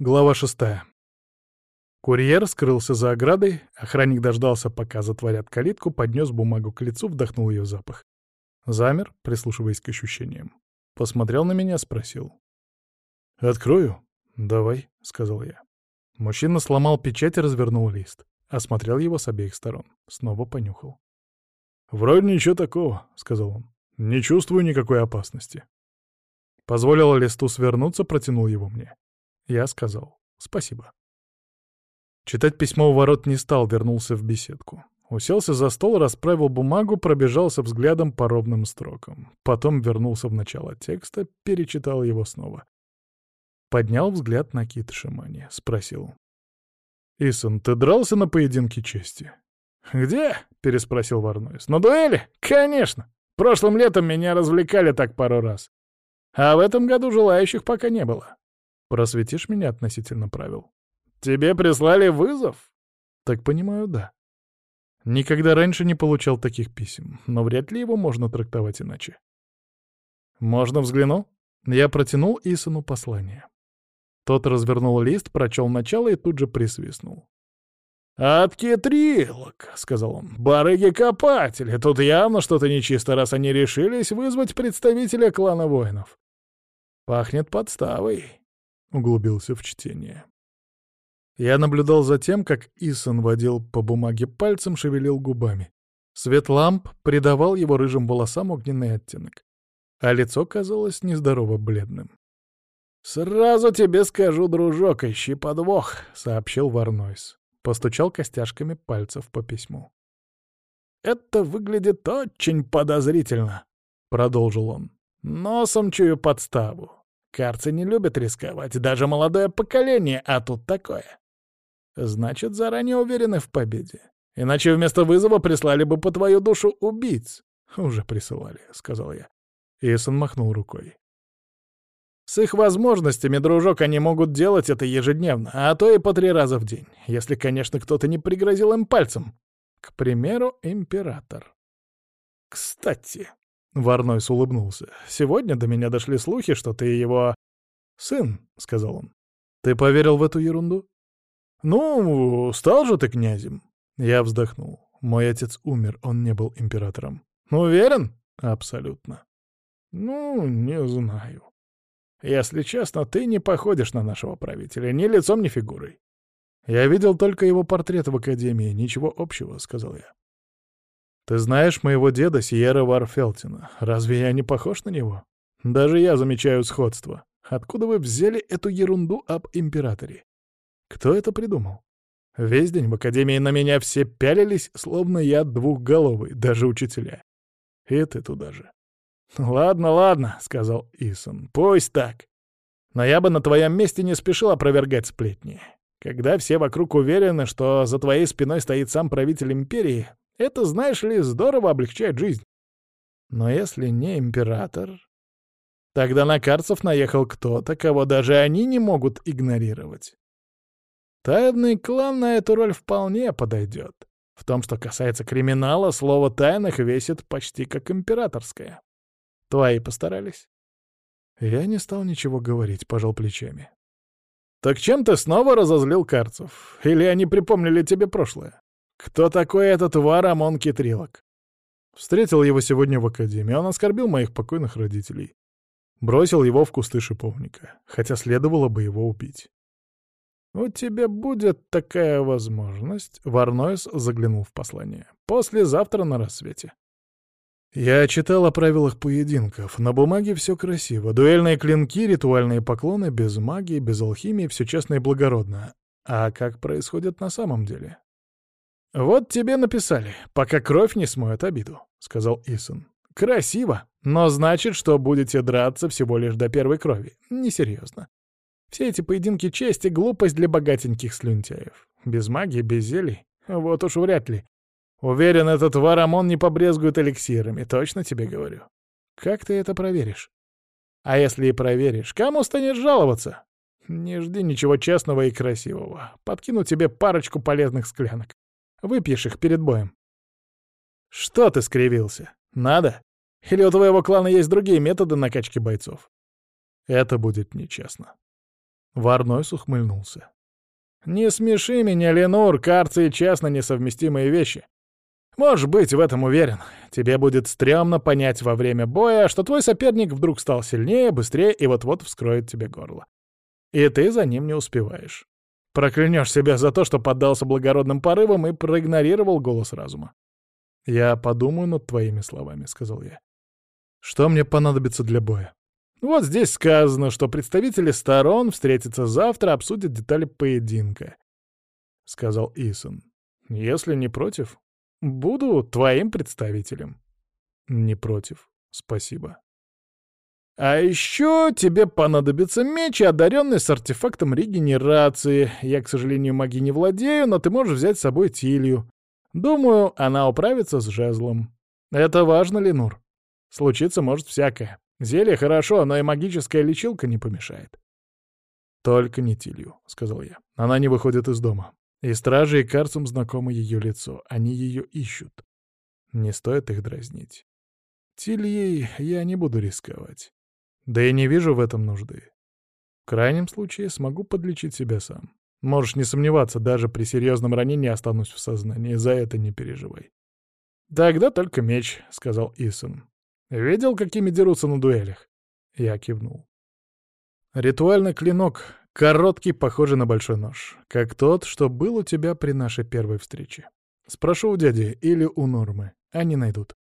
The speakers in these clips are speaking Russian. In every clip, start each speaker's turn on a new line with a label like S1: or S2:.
S1: Глава шестая. Курьер скрылся за оградой, охранник дождался, пока затворят калитку, поднес бумагу к лицу, вдохнул ее запах. Замер, прислушиваясь к ощущениям. Посмотрел на меня, спросил. «Открою?» «Давай», — сказал я. Мужчина сломал печать и развернул лист. Осмотрел его с обеих сторон. Снова понюхал. «Вроде ничего такого», — сказал он. «Не чувствую никакой опасности». Позволил листу свернуться, протянул его мне. Я сказал «спасибо». Читать письмо у ворот не стал, вернулся в беседку. Уселся за стол, расправил бумагу, пробежался взглядом по ровным строкам. Потом вернулся в начало текста, перечитал его снова. Поднял взгляд на Кит Шимани, спросил. «Исон, ты дрался на поединке чести?»
S2: «Где?» — переспросил Варнойс. «На дуэли? Конечно! Прошлым летом меня развлекали так пару раз. А в этом году желающих пока не было.
S1: Просветишь меня относительно правил?
S2: Тебе прислали вызов?
S1: Так понимаю, да. Никогда раньше не получал таких писем, но вряд ли его можно трактовать иначе.
S2: Можно взглянул?
S1: Я протянул Исану послание. Тот развернул лист, прочел начало и тут же присвистнул.
S2: «От кетрилок», — сказал он, — «барыги-копатели. Тут явно что-то нечисто, раз они решились вызвать представителя клана воинов. Пахнет подставой».
S1: Углубился в чтение. Я наблюдал за тем, как Исон водил по бумаге пальцем, шевелил губами. Свет ламп придавал его рыжим волосам огненный оттенок, а лицо казалось нездорово бледным.
S2: «Сразу тебе скажу, дружок, ищи подвох», — сообщил Варнойс.
S1: Постучал костяшками пальцев по письму.
S2: «Это выглядит очень подозрительно», — продолжил он. «Носом чую подставу. Карцы не любят рисковать, даже молодое поколение, а тут такое. Значит, заранее уверены в победе. Иначе вместо вызова прислали бы по твою душу убийц.
S1: Уже присылали, — сказал я. Исон махнул рукой.
S2: С их возможностями, дружок, они могут делать это ежедневно, а то и по три раза в день, если, конечно, кто-то не пригрозил им пальцем. К примеру, император. Кстати, Варнойс улыбнулся. «Сегодня до меня дошли слухи, что ты его...»
S1: «Сын», — сказал он. «Ты поверил в эту ерунду?»
S2: «Ну, стал же ты князем».
S1: Я вздохнул. Мой отец умер, он не был императором.
S2: «Уверен?»
S1: «Абсолютно».
S2: «Ну, не знаю. Если честно, ты не походишь на нашего правителя, ни лицом, ни фигурой».
S1: «Я видел только его портрет в Академии, ничего общего», — сказал я. Ты знаешь моего деда Сьерра Варфелтина. Разве я не похож на него? Даже я замечаю сходство. Откуда вы взяли эту ерунду об императоре? Кто это придумал? Весь день в академии на меня все пялились, словно я двухголовый, даже учителя. И ты туда же.
S2: «Ладно, ладно», — сказал Исон, — «пусть так. Но я бы на твоем месте не спешил опровергать сплетни. Когда все вокруг уверены, что за твоей спиной стоит сам правитель империи, это, знаешь ли, здорово облегчает жизнь. Но если не император... Тогда на карцев наехал кто-то, кого даже они не могут игнорировать. Тайный клан на эту роль вполне подойдет. В том, что касается криминала, слово «тайных» весит почти как императорское. Твои постарались?
S1: Я не стал ничего говорить, пожал плечами.
S2: Так чем ты снова разозлил карцев? Или они припомнили тебе прошлое? Кто такой этот Варамон Китрилок?
S1: Встретил его сегодня в академии. Он оскорбил моих покойных родителей. Бросил его в кусты шиповника, хотя следовало бы его убить.
S2: «У тебя будет такая возможность», — Варнойс заглянул в послание. «Послезавтра на рассвете».
S1: Я читал о правилах поединков. На бумаге все красиво. Дуэльные клинки, ритуальные поклоны, без магии, без алхимии, все честно и благородно. А как происходит на самом деле?
S2: «Вот тебе написали, пока кровь не смоет обиду», — сказал Исон. «Красиво, но значит, что будете драться всего лишь до первой крови. Несерьезно. Все эти поединки чести — глупость для богатеньких слюнтяев. Без магии, без зелий. Вот уж вряд ли. Уверен, этот Варамон не побрезгует эликсирами, точно тебе говорю. Как ты это проверишь? А если и проверишь, кому станешь жаловаться? Не жди ничего честного и красивого. Подкину тебе парочку полезных склянок. Выпьешь их перед боем. Что ты скривился? Надо? Или у твоего клана есть другие методы накачки бойцов?
S1: Это будет нечестно. Варнойс ухмыльнулся. «Не смеши меня, Ленур, карцы и честно несовместимые вещи. Можешь быть в этом уверен. Тебе будет стрёмно понять во время боя, что твой соперник вдруг стал сильнее, быстрее и вот-вот вскроет тебе горло. И ты за ним не успеваешь. Проклянешь себя за то, что поддался благородным порывам и проигнорировал голос разума. «Я подумаю над твоими словами», — сказал я. «Что мне понадобится для боя?» «Вот здесь сказано, что представители сторон встретятся завтра, обсудят детали поединка», — сказал Исон. «Если не против, буду твоим представителем». «Не против, спасибо». А еще тебе понадобится меч, одаренный с артефактом регенерации. Я, к сожалению, магией не владею, но ты можешь взять с собой Тилью. Думаю, она управится с жезлом. Это важно, Ленур. Случиться может всякое. Зелье хорошо, но и магическая лечилка не помешает. «Только не Тилью», — сказал я. «Она не выходит из дома. И стражи и карцам знакомо ее лицо. Они ее ищут. Не стоит их дразнить. Тильей я не буду рисковать. Да и не вижу в этом нужды. В крайнем случае смогу подлечить себя сам. Можешь не сомневаться, даже при серьезном ранении останусь в сознании, за это не переживай. «Тогда только меч», — сказал Исон. «Видел, какими дерутся на дуэлях?» Я кивнул. «Ритуальный клинок, короткий, похожий на большой нож, как тот, что был у тебя при нашей первой встрече. Спрошу у дяди или у Нормы, они найдут.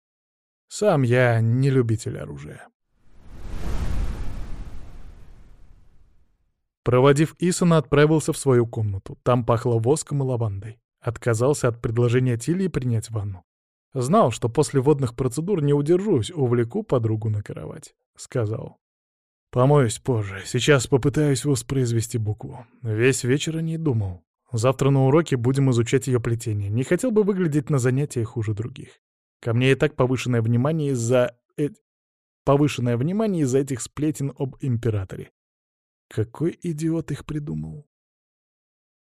S1: Сам я не любитель оружия». Проводив Исона, отправился в свою комнату. Там пахло воском и лавандой. Отказался от предложения Тильи принять ванну. Знал, что после водных процедур не удержусь, увлеку подругу на кровать. Сказал. «Помоюсь позже. Сейчас попытаюсь воспроизвести букву. Весь вечер о ней думал. Завтра на уроке будем изучать ее плетение. Не хотел бы выглядеть на занятиях хуже других. Ко мне и так повышенное внимание из-за... Э... Повышенное внимание из-за этих сплетен об императоре. Какой идиот их придумал?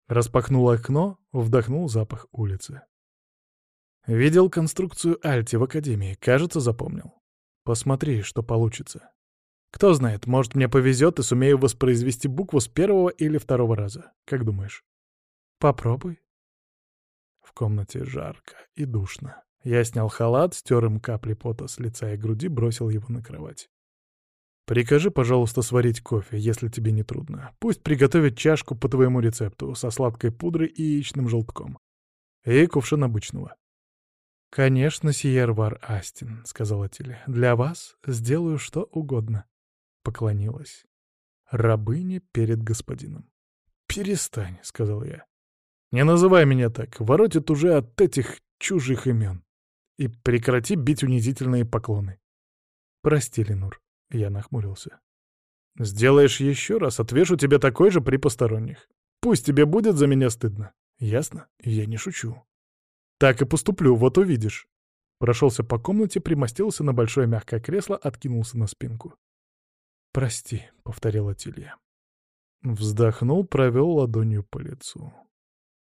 S1: Распахнул окно, вдохнул запах улицы. Видел конструкцию Альти в Академии, кажется, запомнил. Посмотри, что получится. Кто знает, может, мне повезет и сумею воспроизвести букву с первого или второго раза. Как думаешь? Попробуй. В комнате жарко и душно. Я снял халат, стер им капли пота с лица и груди, бросил его на кровать. Прикажи, пожалуйста, сварить кофе, если тебе не трудно. Пусть приготовят чашку по твоему рецепту, со сладкой пудрой и яичным желтком. И кувшин обычного. «Конечно, сиер Вар Астин», — сказала Тиле. «Для вас сделаю что угодно». Поклонилась. Рабыня перед господином. «Перестань», — сказал я. «Не называй меня так. Воротит уже от этих чужих имен. И прекрати бить унизительные поклоны». «Прости, Ленур. Я нахмурился. «Сделаешь еще раз, отвешу тебе такой же при посторонних. Пусть тебе будет за меня стыдно. Ясно? Я не шучу. Так и поступлю, вот увидишь». Прошелся по комнате, примостился на большое мягкое кресло, откинулся на спинку. «Прости», — повторила Тилья. Вздохнул, провел ладонью по лицу.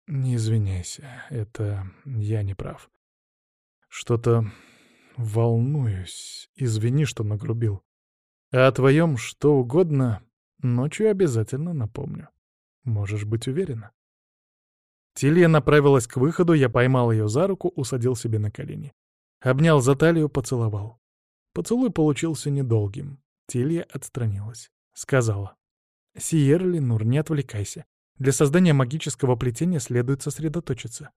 S1: «Не извиняйся, это я не прав. Что-то волнуюсь. Извини, что нагрубил. А о твоем что угодно ночью обязательно напомню. Можешь быть уверена. Тилья направилась к выходу, я поймал ее за руку, усадил себе на колени. Обнял за талию, поцеловал. Поцелуй получился недолгим. Тилья отстранилась. Сказала. «Сиер Ленур, не отвлекайся. Для создания магического плетения следует сосредоточиться.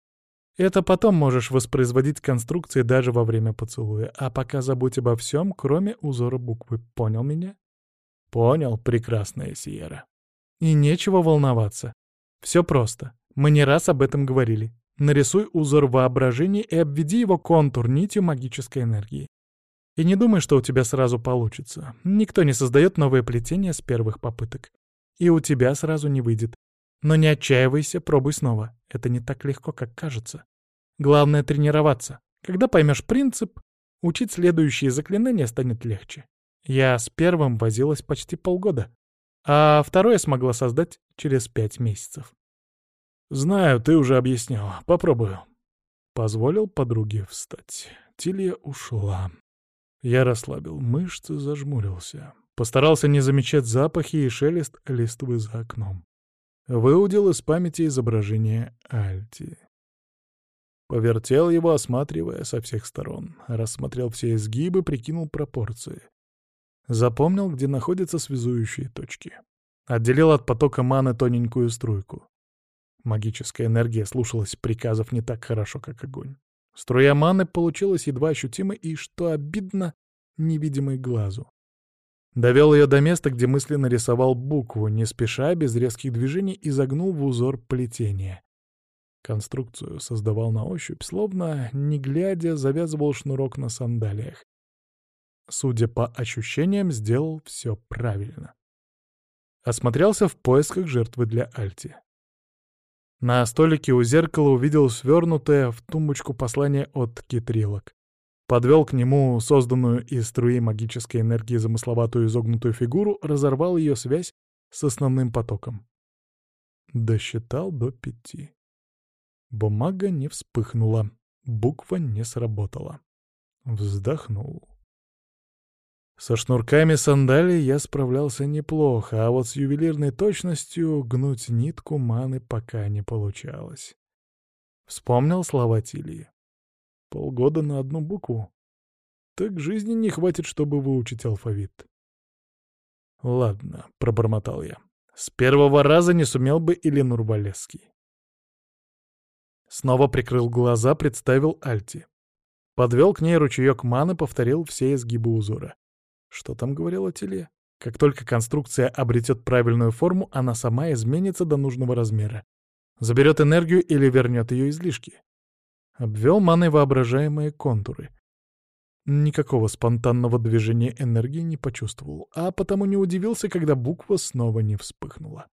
S1: Это потом можешь воспроизводить конструкции даже во время поцелуя, а пока забудь обо всем, кроме узора буквы. Понял меня? Понял, прекрасная Сиера. И нечего волноваться. Все просто. Мы не раз об этом говорили. Нарисуй узор воображения и обведи его контур нитью магической энергии. И не думай, что у тебя сразу получится. Никто не создает новое плетение с первых попыток. И у тебя сразу не выйдет. Но не отчаивайся, пробуй снова. Это не так легко, как кажется. Главное — тренироваться. Когда поймешь принцип, учить следующие заклинания станет легче. Я с первым возилась почти полгода, а второе смогла создать через пять месяцев. «Знаю, ты уже объяснял. Попробую». Позволил подруге встать. Тилья ушла. Я расслабил мышцы, зажмурился. Постарался не замечать запахи и шелест листвы за окном. Выудил из памяти изображение Альти. Повертел его, осматривая со всех сторон. Рассмотрел все изгибы, прикинул пропорции. Запомнил, где находятся связующие точки. Отделил от потока маны тоненькую струйку. Магическая энергия слушалась приказов не так хорошо, как огонь. Струя маны получилась едва ощутимой и, что обидно, невидимой глазу. Довел ее до места, где мысленно рисовал букву, не спеша, без резких движений, и загнул в узор плетения. Конструкцию создавал на ощупь, словно, не глядя, завязывал шнурок на сандалиях. Судя по ощущениям, сделал все правильно. Осмотрелся в поисках жертвы для Альти. На столике у зеркала увидел свернутое в тумбочку послание от китрилок. Подвел к нему созданную из струи магической энергии замысловатую изогнутую фигуру, разорвал ее связь с основным потоком. Досчитал до пяти. Бумага не вспыхнула, буква не сработала. Вздохнул. Со шнурками сандалий я справлялся неплохо, а вот с ювелирной точностью гнуть нитку маны пока не получалось. Вспомнил слова Тилии. Полгода на одну букву. Так жизни не хватит, чтобы выучить алфавит. «Ладно», — пробормотал я. «С первого раза не сумел бы и Ленур Валесский». Снова прикрыл глаза, представил Альти. Подвел к ней ручеек маны, повторил все изгибы узора. Что там говорила Теле? Как только конструкция обретет правильную форму, она сама изменится до нужного размера. Заберет энергию или вернет ее излишки. Обвел маной воображаемые контуры. Никакого спонтанного движения энергии не почувствовал, а потому не удивился, когда буква снова не вспыхнула.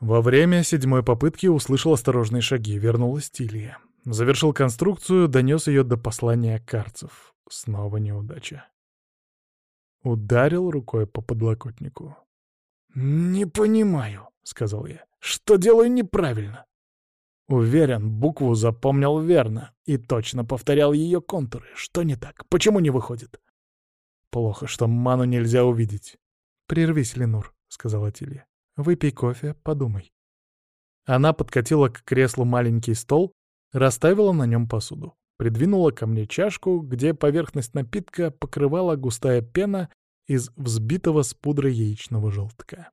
S1: Во время седьмой попытки услышал осторожные шаги, вернулась Тилья. Завершил конструкцию, донес ее до послания карцев. Снова неудача. Ударил рукой по подлокотнику. «Не понимаю», — сказал я, — «что делаю неправильно?» Уверен, букву запомнил верно и точно повторял ее контуры. Что не так? Почему не выходит? Плохо, что ману нельзя увидеть. «Прервись, Ленур», — сказала Тилья. Выпей кофе, подумай. Она подкатила к креслу маленький стол, расставила на нем посуду. Придвинула ко мне чашку, где поверхность напитка покрывала густая пена из взбитого с пудрой яичного желтка.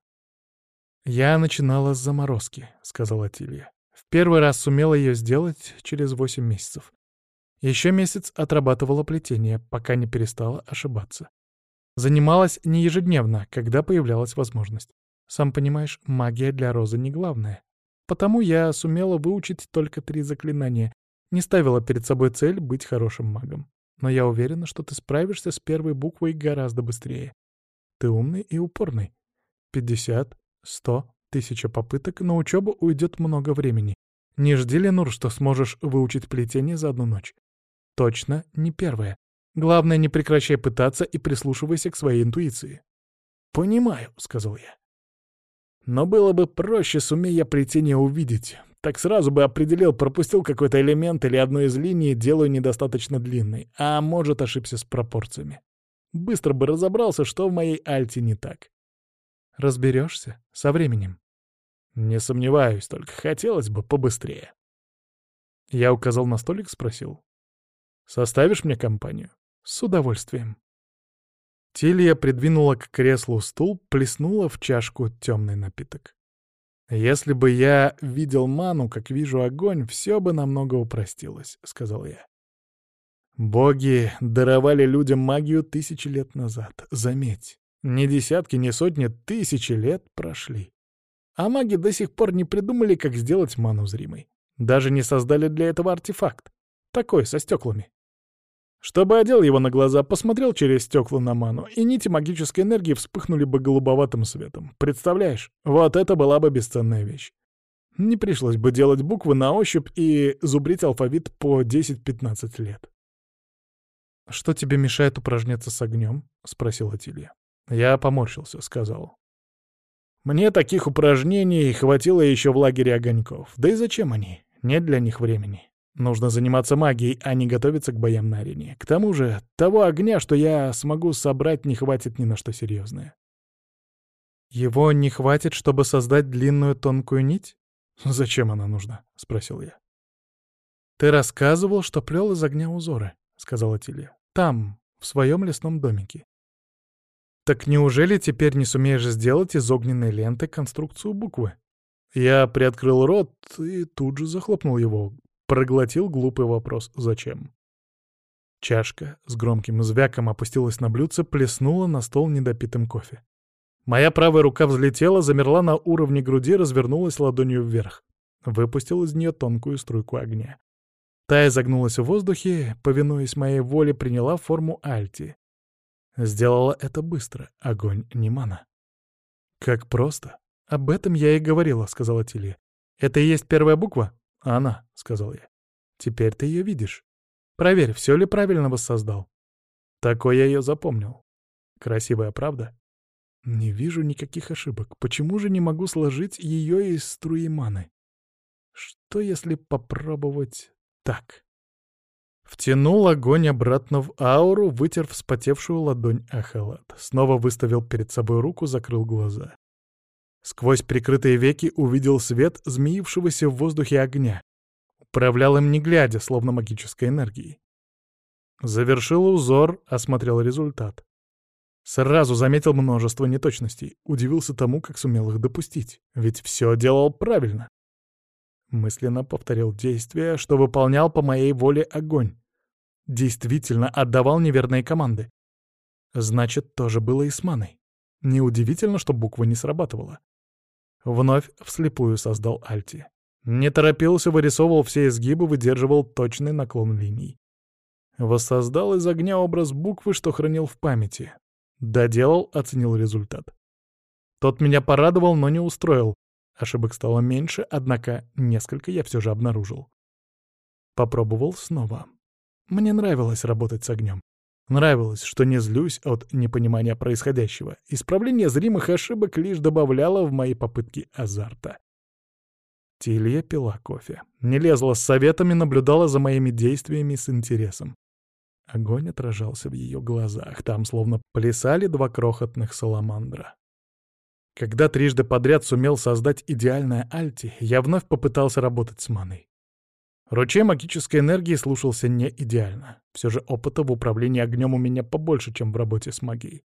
S1: «Я начинала с заморозки», — сказала Тилья. «В первый раз сумела ее сделать через восемь месяцев. Еще месяц отрабатывала плетение, пока не перестала ошибаться. Занималась не ежедневно, когда появлялась возможность. Сам понимаешь, магия для Розы не главное. Потому я сумела выучить только три заклинания, не ставила перед собой цель быть хорошим магом. Но я уверена, что ты справишься с первой буквой гораздо быстрее. Ты умный и упорный. Пятьдесят, сто, тысяча попыток, на учебу уйдет много времени. Не жди, Ленур, что сможешь выучить плетение за одну ночь. Точно не первое. Главное, не прекращай пытаться и прислушивайся к своей интуиции. «Понимаю», — сказал я. Но было бы проще, сумея плетение увидеть. Так сразу бы определил, пропустил какой-то элемент или одну из линий, делаю недостаточно длинной, а может ошибся с пропорциями. Быстро бы разобрался, что в моей альте не так. Разберешься со временем. Не сомневаюсь, только хотелось бы побыстрее. Я указал на столик, спросил. «Составишь мне компанию?» «С удовольствием». Тилья придвинула к креслу стул, плеснула в чашку темный напиток. «Если бы я видел ману, как вижу огонь, все бы намного упростилось», — сказал я. «Боги даровали людям магию тысячи лет назад. Заметь, ни десятки, ни сотни, тысячи лет прошли. А маги до сих пор не придумали, как сделать ману зримой. Даже не создали для этого артефакт. Такой, со стеклами. Чтобы одел его на глаза, посмотрел через стекла на ману, и нити магической энергии вспыхнули бы голубоватым светом. Представляешь, вот это была бы бесценная вещь. Не пришлось бы делать буквы на ощупь и зубрить алфавит по 10-15 лет. «Что тебе мешает упражняться с огнем?» — спросила Тилья. Я поморщился, сказал. «Мне таких упражнений хватило еще в лагере огоньков. Да и зачем они? Нет для них времени. Нужно заниматься магией, а не готовиться к боям на арене. К тому же, того огня, что я смогу собрать, не хватит ни на что серьезное.
S2: Его не хватит, чтобы создать длинную тонкую нить? Зачем она нужна? — спросил я. Ты рассказывал, что плел из огня узоры, — сказала Тилья. Там, в своем лесном домике. Так неужели теперь не сумеешь сделать из огненной ленты конструкцию буквы?
S1: Я приоткрыл рот и тут же захлопнул его, проглотил глупый вопрос «Зачем?». Чашка с громким звяком опустилась на блюдце, плеснула на стол недопитым кофе. Моя правая рука взлетела, замерла на уровне груди, развернулась ладонью вверх. Выпустил из нее тонкую струйку огня. Та изогнулась в воздухе, повинуясь моей воле, приняла форму альти. Сделала это быстро, огонь не мана. «Как просто. Об этом я и говорила», — сказала Тилья. «Это и есть первая буква?» «Она», — сказал я. «Теперь ты ее видишь. Проверь, все ли правильно воссоздал». Такой я ее запомнил. Красивая, правда? Не вижу никаких ошибок. Почему же не могу сложить ее из струи маны? Что если попробовать так? Втянул огонь обратно в ауру, вытер вспотевшую ладонь о халат. Снова выставил перед собой руку, закрыл глаза. Сквозь прикрытые веки увидел свет змеившегося в воздухе огня. Управлял им не глядя, словно магической энергией. Завершил узор, осмотрел результат. Сразу заметил множество неточностей, удивился тому, как сумел их допустить, ведь все делал правильно. Мысленно повторил действия, что выполнял по моей воле огонь. Действительно отдавал неверные команды. Значит, тоже было и с маной. Неудивительно, что буква не срабатывала. Вновь вслепую создал Альти. Не торопился, вырисовывал все изгибы, выдерживал точный наклон линий. Воссоздал из огня образ буквы, что хранил в памяти. Доделал, оценил результат. Тот меня порадовал, но не устроил. Ошибок стало меньше, однако несколько я все же обнаружил. Попробовал снова. Мне нравилось работать с огнем. Нравилось, что не злюсь от непонимания происходящего. Исправление зримых ошибок лишь добавляло в мои попытки азарта. Тилья пила кофе. Не лезла с советами, наблюдала за моими действиями с интересом. Огонь отражался в ее глазах, там словно плясали два крохотных саламандра. Когда трижды подряд сумел создать идеальное альти, я вновь попытался работать с маной. Ручей магической энергии слушался не идеально. Все же опыта в управлении огнем у меня побольше, чем в работе с магией.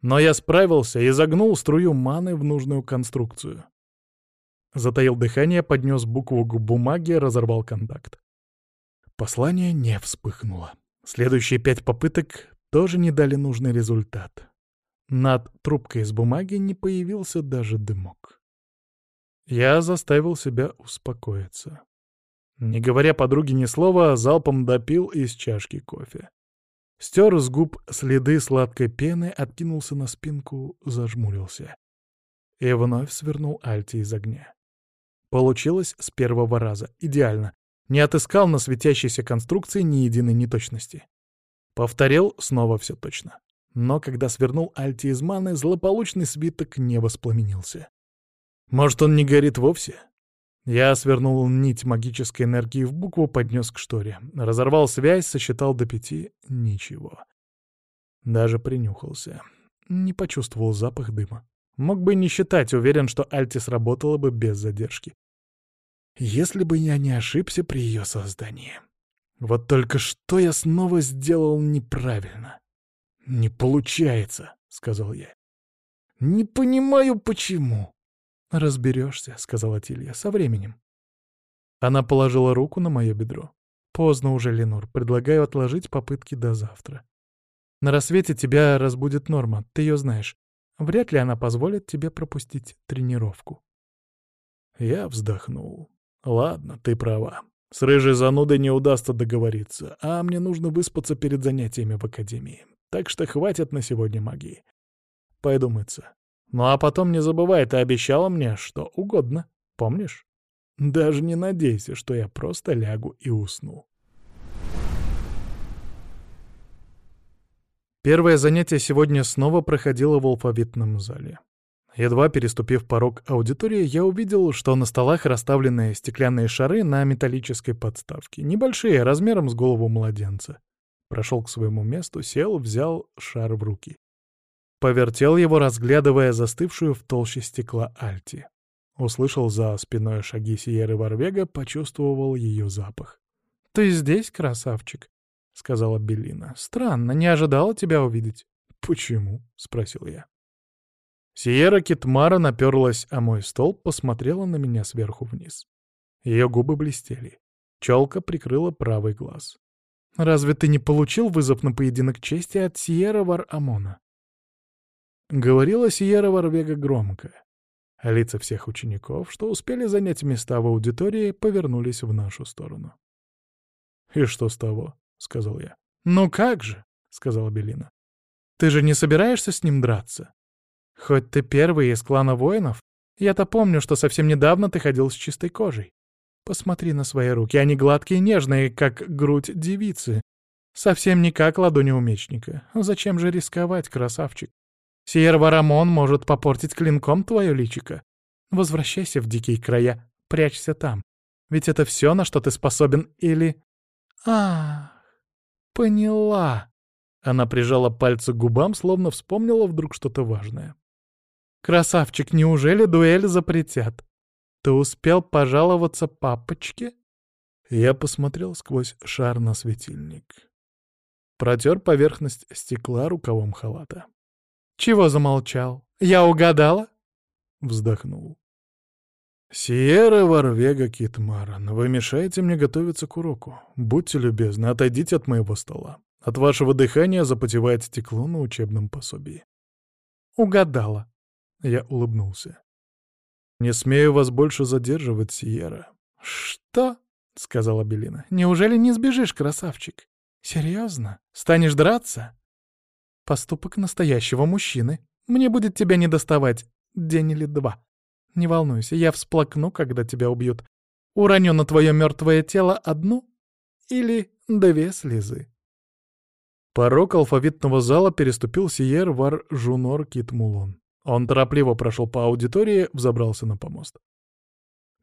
S1: Но я справился и загнул струю маны в нужную конструкцию. Затаил дыхание, поднес букву к бумаге, разорвал контакт. Послание не вспыхнуло. Следующие пять попыток тоже не дали нужный результат. Над трубкой из бумаги не появился даже дымок. Я заставил себя успокоиться. Не говоря подруге ни слова, залпом допил из чашки кофе. Стер с губ следы сладкой пены, откинулся на спинку, зажмурился. И вновь свернул Альти из огня. Получилось с первого раза. Идеально. Не отыскал на светящейся конструкции ни единой неточности. Повторил снова все точно. Но когда свернул Альти из маны, злополучный свиток не воспламенился. Может, он не горит вовсе? Я свернул нить магической энергии в букву, поднес к шторе. Разорвал связь, сосчитал до пяти — ничего. Даже принюхался. Не почувствовал запах дыма. Мог бы не считать, уверен, что Альти сработала бы без задержки. Если бы я не ошибся при ее создании. Вот только что я снова сделал неправильно. «Не получается», — сказал я. «Не понимаю, почему». «Разберешься», — сказала Тилья, — «со временем». Она положила руку на мое бедро. «Поздно уже, Ленур. Предлагаю отложить попытки до завтра. На рассвете тебя разбудит Норма, ты ее знаешь. Вряд ли она позволит тебе пропустить тренировку». Я вздохнул. «Ладно, ты права. С рыжей занудой не удастся договориться, а мне нужно выспаться перед занятиями в академии. Так что хватит на сегодня магии. Пойду мыться. Ну а потом не забывай, ты обещала мне что угодно, помнишь? Даже не надейся, что я просто лягу и усну. Первое занятие сегодня снова проходило в алфавитном зале. Едва переступив порог аудитории, я увидел, что на столах расставлены стеклянные шары на металлической подставке, небольшие, размером с голову младенца. Прошел к своему месту, сел, взял шар в руки. Повертел его, разглядывая застывшую в толще стекла Альти. Услышал за спиной шаги Сиеры Варвега, почувствовал ее запах. «Ты здесь, красавчик?» — сказала Беллина. «Странно, не ожидала тебя увидеть». «Почему?» — спросил я. Сиера Китмара наперлась о мой стол, посмотрела на меня сверху вниз. Ее губы блестели. Челка прикрыла правый глаз. «Разве ты не получил вызов на поединок чести от Сиера Вар-Амона?» Говорила Сиера Варвега громко. Лица всех учеников, что успели занять места в аудитории, повернулись в нашу сторону. «И что с того?» — сказал я. «Ну как же?» — сказала Белина. «Ты же не собираешься с ним драться? Хоть ты первый из клана воинов, я-то помню, что совсем недавно ты ходил с чистой кожей. Посмотри на свои руки, они гладкие и нежные, как грудь девицы. Совсем не как ладони у мечника. Зачем же рисковать, красавчик? Сиер Варамон может попортить клинком твое личико. Возвращайся в дикие края, прячься там. Ведь это все, на что ты способен, или... Ах, поняла. Она прижала пальцы к губам, словно вспомнила вдруг что-то важное. «Красавчик, неужели дуэль запретят? Ты успел пожаловаться папочке?» Я посмотрел сквозь шар на светильник. Протер поверхность стекла рукавом халата. «Чего замолчал? Я угадала?» Вздохнул. «Сиера Варвега Китмаран, вы мешаете мне готовиться к уроку. Будьте любезны, отойдите от моего стола. От вашего дыхания запотевает стекло на учебном пособии». «Угадала», я улыбнулся. «Не смею вас больше задерживать, Сиера». «Что?» — сказала Белина. «Неужели не сбежишь, красавчик? Серьезно? Станешь драться?» «Поступок настоящего мужчины. Мне будет тебя не доставать день или два. Не волнуйся, я всплакну, когда тебя убьют. Уроню на твое мертвое тело одну или две слезы». Порог алфавитного зала переступил Сиер Вар Жунор Китмулон. Он торопливо прошел по аудитории, взобрался на помост.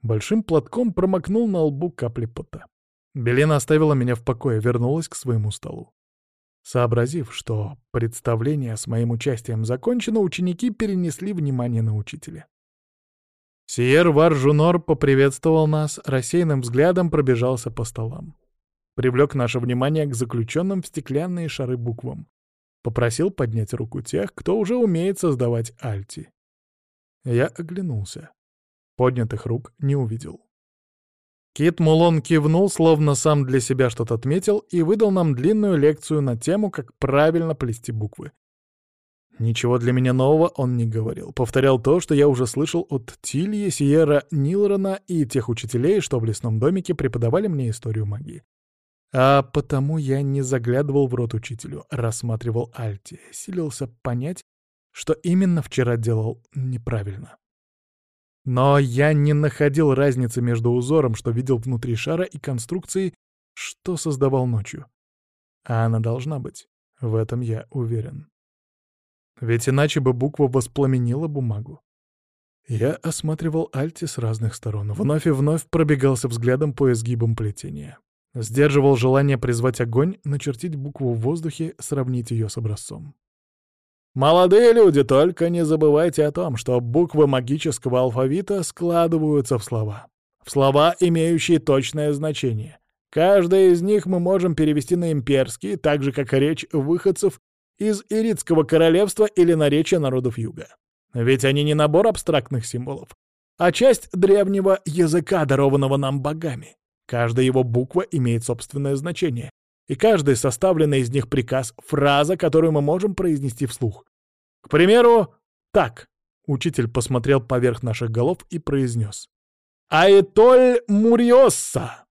S1: Большим платком промокнул на лбу капли пота. Белена оставила меня в покое, вернулась к своему столу. Сообразив, что представление с моим участием закончено, ученики перенесли внимание на учителя. Сиер Варжунор поприветствовал нас, рассеянным взглядом пробежался по столам. Привлек наше внимание к заключенным в стеклянные шары буквам. Попросил поднять руку тех, кто уже умеет создавать альти. Я оглянулся. Поднятых рук не увидел. Кит Мулон кивнул, словно сам для себя что-то отметил, и выдал нам длинную лекцию на тему, как правильно плести буквы. Ничего для меня нового он не говорил. Повторял то, что я уже слышал от Тильи, Сиера, Нилрона и тех учителей, что в лесном домике преподавали мне историю магии. А потому я не заглядывал в рот учителю, рассматривал Альти, силился понять, что именно вчера делал неправильно. Но я не находил разницы между узором, что видел внутри шара, и конструкцией, что создавал ночью. А она должна быть, в этом я уверен. Ведь иначе бы буква воспламенила бумагу. Я осматривал Альти с разных сторон, вновь и вновь пробегался взглядом по изгибам плетения. Сдерживал желание призвать огонь, начертить букву в воздухе, сравнить ее с образцом. «Молодые люди, только не забывайте о том, что буквы магического алфавита складываются в слова. В слова, имеющие точное значение. Каждая из них мы можем перевести на имперский, так же, как речь выходцев из Иритского королевства или наречия народов Юга. Ведь они не набор абстрактных символов, а часть древнего языка, дарованного нам богами. Каждая его буква имеет собственное значение, и каждый составленный из них приказ — фраза, которую мы можем произнести вслух. К примеру, так. Учитель посмотрел поверх наших голов и произнес. «Аэтоль Муриосса!»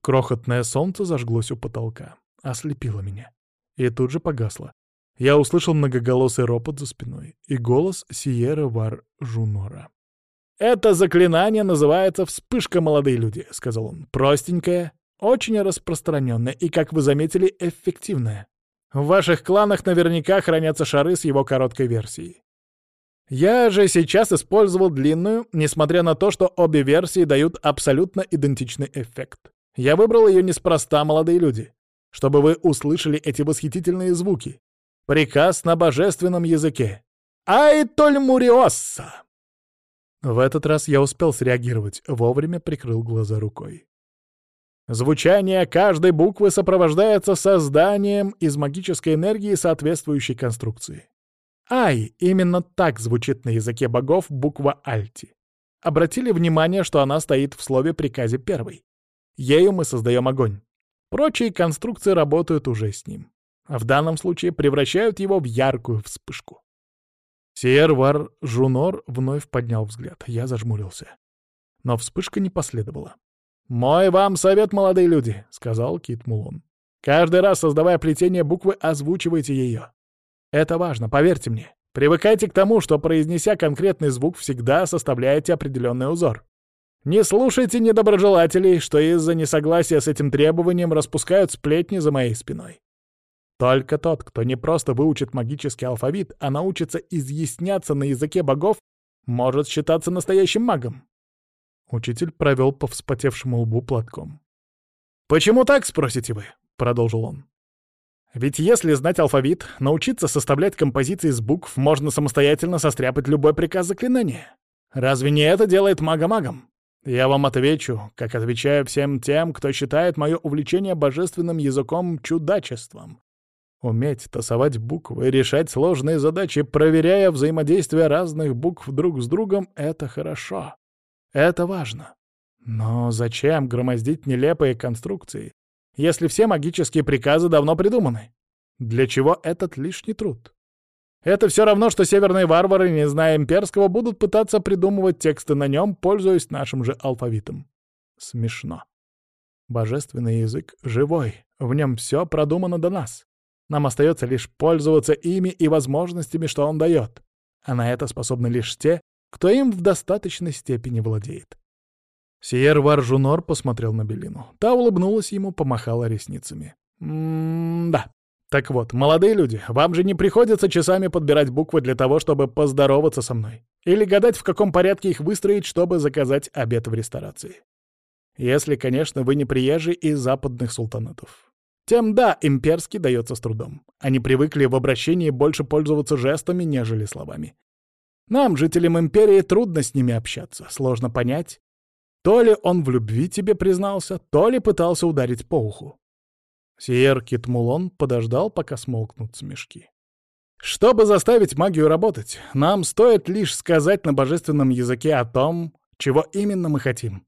S1: Крохотное солнце зажглось у потолка, ослепило меня. И тут же погасло. Я услышал многоголосый ропот за спиной и голос Сиера Вар Жунора. «Это заклинание называется «Вспышка, молодые люди», — сказал он. «Простенькое, очень распространенное и, как вы заметили, эффективное. В ваших кланах наверняка хранятся шары с его короткой версией.
S2: Я же сейчас использовал длинную, несмотря на то, что обе версии дают абсолютно идентичный эффект. Я выбрал ее неспроста, молодые люди, чтобы вы услышали эти восхитительные звуки. Приказ на божественном языке. «Айтоль Муриосса!» В этот раз я успел среагировать, вовремя прикрыл глаза рукой. Звучание каждой буквы сопровождается созданием из магической энергии соответствующей конструкции. Ай, именно так звучит на языке богов буква Альти. Обратили внимание, что она стоит в слове приказе первой. Ею мы создаем огонь. Прочие конструкции работают уже с ним. А в данном случае превращают его в яркую вспышку. Сиервар Жунор вновь поднял взгляд. Я зажмурился. Но вспышка не последовала. «Мой вам совет, молодые люди», — сказал Кит Мулон. «Каждый раз, создавая плетение буквы, озвучивайте ее. Это важно, поверьте мне. Привыкайте к тому, что, произнеся конкретный звук, всегда составляете определенный узор. Не слушайте недоброжелателей, что из-за несогласия с этим требованием распускают сплетни за моей спиной. Только тот, кто не просто выучит магический алфавит, а научится изъясняться на языке богов, может считаться настоящим магом. Учитель провел по вспотевшему лбу платком. «Почему так, спросите вы?» — продолжил он. «Ведь если знать алфавит, научиться составлять композиции из букв, можно самостоятельно состряпать любой приказ заклинания. Разве не это делает мага магом? Я вам отвечу, как отвечаю всем тем, кто считает мое увлечение божественным языком чудачеством. Уметь тасовать буквы решать сложные задачи, проверяя взаимодействие разных букв друг с другом — это хорошо. Это важно. Но зачем громоздить нелепые конструкции, если все магические приказы давно придуманы? Для чего этот лишний труд? Это все равно, что северные варвары, не зная имперского, будут пытаться придумывать тексты на нем, пользуясь нашим же алфавитом. Смешно. Божественный язык живой, в нем все продумано до нас. Нам остается лишь пользоваться ими и возможностями, что он дает. А на это способны лишь те, кто им в достаточной степени владеет. Сиер Варжунор посмотрел на Белину. Та улыбнулась ему, помахала ресницами. «М-да. Так вот, молодые люди, вам же не приходится часами подбирать буквы для того, чтобы поздороваться со мной. Или гадать, в каком порядке их выстроить, чтобы заказать обед в ресторации. Если, конечно, вы не приезжий из западных султанатов. Тем да, имперский дается с трудом. Они привыкли в обращении больше пользоваться жестами, нежели словами. Нам, жителям Империи, трудно с ними общаться, сложно понять. То ли он в любви тебе признался, то ли пытался ударить по уху. Сиер Китмулон подождал, пока смолкнут смешки. Чтобы заставить магию работать, нам стоит лишь сказать на божественном языке о том, чего именно мы хотим.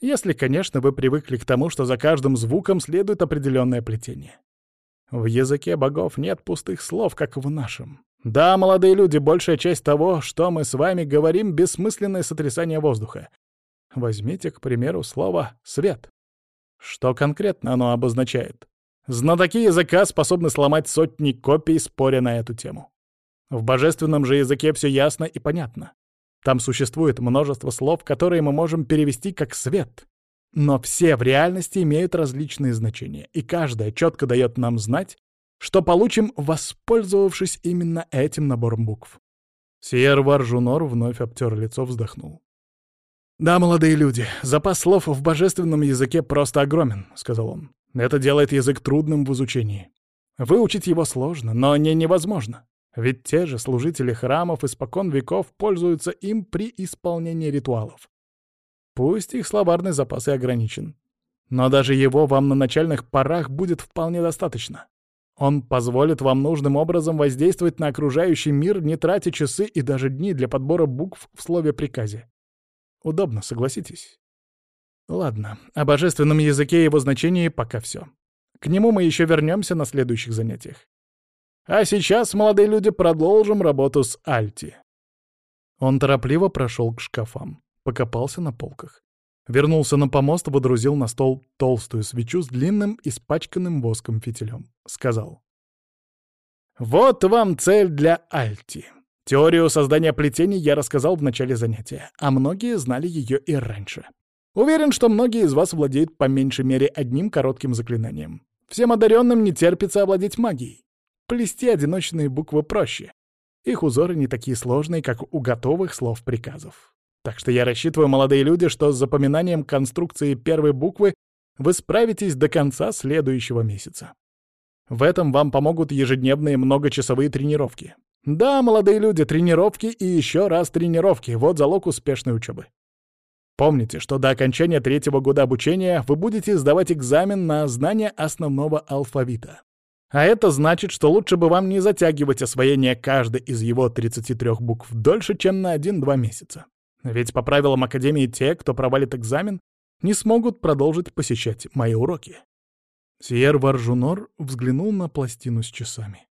S2: Если, конечно, вы привыкли к тому, что за каждым звуком следует определенное плетение. В языке богов нет пустых слов, как в нашем. Да, молодые люди, большая часть того, что мы с вами говорим, бессмысленное сотрясание воздуха. Возьмите, к примеру, слово «свет». Что конкретно оно обозначает? Знатоки языка способны сломать сотни копий, споря на эту тему. В божественном же языке все ясно и понятно. Там существует множество слов, которые мы можем перевести как «свет». Но все в реальности имеют различные значения, и каждая четко дает нам знать, что получим, воспользовавшись именно этим набором букв. Сиер Варжунор вновь обтер лицо, вздохнул. «Да, молодые люди, запас слов в божественном языке просто огромен», — сказал он. «Это делает язык трудным в изучении. Выучить его сложно, но не невозможно. Ведь те же служители храмов испокон веков пользуются им при исполнении ритуалов. Пусть их словарный запас и ограничен. Но даже его вам на начальных порах будет вполне достаточно. Он позволит вам нужным образом воздействовать на окружающий мир, не тратя часы и даже дни для подбора букв в слове приказе. Удобно, согласитесь? Ладно, о божественном языке и его значении пока все. К нему мы еще вернемся на следующих занятиях. А сейчас, молодые люди, продолжим работу с Альти. Он торопливо прошел к шкафам, покопался на полках. Вернулся на помост, водрузил на стол толстую свечу с длинным, испачканным воском фитилем. Сказал. «Вот вам цель для Альти. Теорию создания плетений я рассказал в начале занятия, а многие знали ее и раньше. Уверен, что многие из вас владеют по меньшей мере одним коротким заклинанием. Всем одаренным не терпится овладеть магией. Плести одиночные буквы проще. Их узоры не такие сложные, как у готовых слов приказов. Так что я рассчитываю, молодые люди, что с запоминанием конструкции первой буквы вы справитесь до конца следующего месяца. В этом вам помогут ежедневные многочасовые тренировки. Да, молодые люди, тренировки и еще раз тренировки — вот залог успешной учебы. Помните, что до окончания третьего года обучения вы будете сдавать экзамен на знание основного алфавита. А это значит, что лучше бы вам не затягивать освоение каждой из его 33 букв дольше, чем на 1-2 месяца. Ведь по правилам Академии те, кто провалит экзамен, не смогут продолжить посещать мои уроки. Сиер Варжунор взглянул на пластину с часами.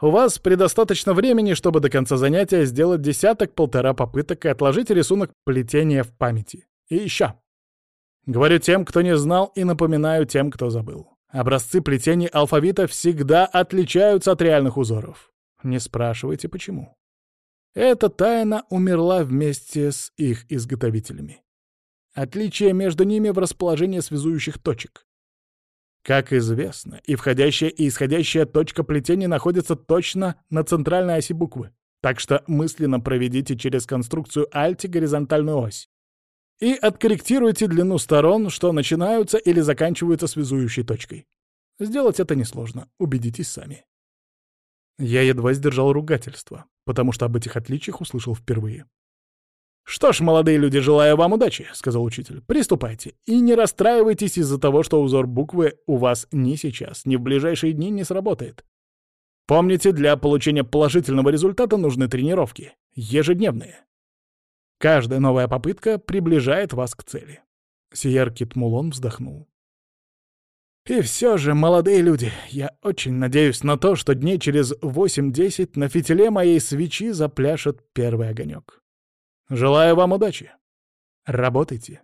S2: У вас предостаточно времени, чтобы до конца занятия сделать десяток-полтора попыток и отложить рисунок плетения в памяти. И еще. Говорю тем, кто не знал, и напоминаю тем, кто забыл. Образцы плетений алфавита всегда отличаются от реальных узоров. Не спрашивайте, почему. Эта тайна умерла вместе с их изготовителями. Отличие между ними в расположении связующих точек. Как известно, и входящая, и исходящая точка плетения находятся точно на центральной оси буквы, так что мысленно проведите через конструкцию альти горизонтальную ось и откорректируйте длину сторон, что начинаются или заканчиваются связующей точкой. Сделать это несложно, убедитесь сами. Я едва сдержал ругательство, потому что об этих отличиях услышал впервые. «Что ж, молодые люди, желаю вам удачи», — сказал учитель. «Приступайте. И не расстраивайтесь из-за того, что узор буквы у вас ни сейчас, ни в ближайшие дни не сработает. Помните, для получения положительного результата нужны тренировки. Ежедневные. Каждая новая попытка приближает вас к цели. Сиер Китмулон вздохнул. И все же, молодые люди, я очень надеюсь на то, что дней через 8-10 на фитиле моей свечи запляшет первый огонек. Желаю вам удачи. Работайте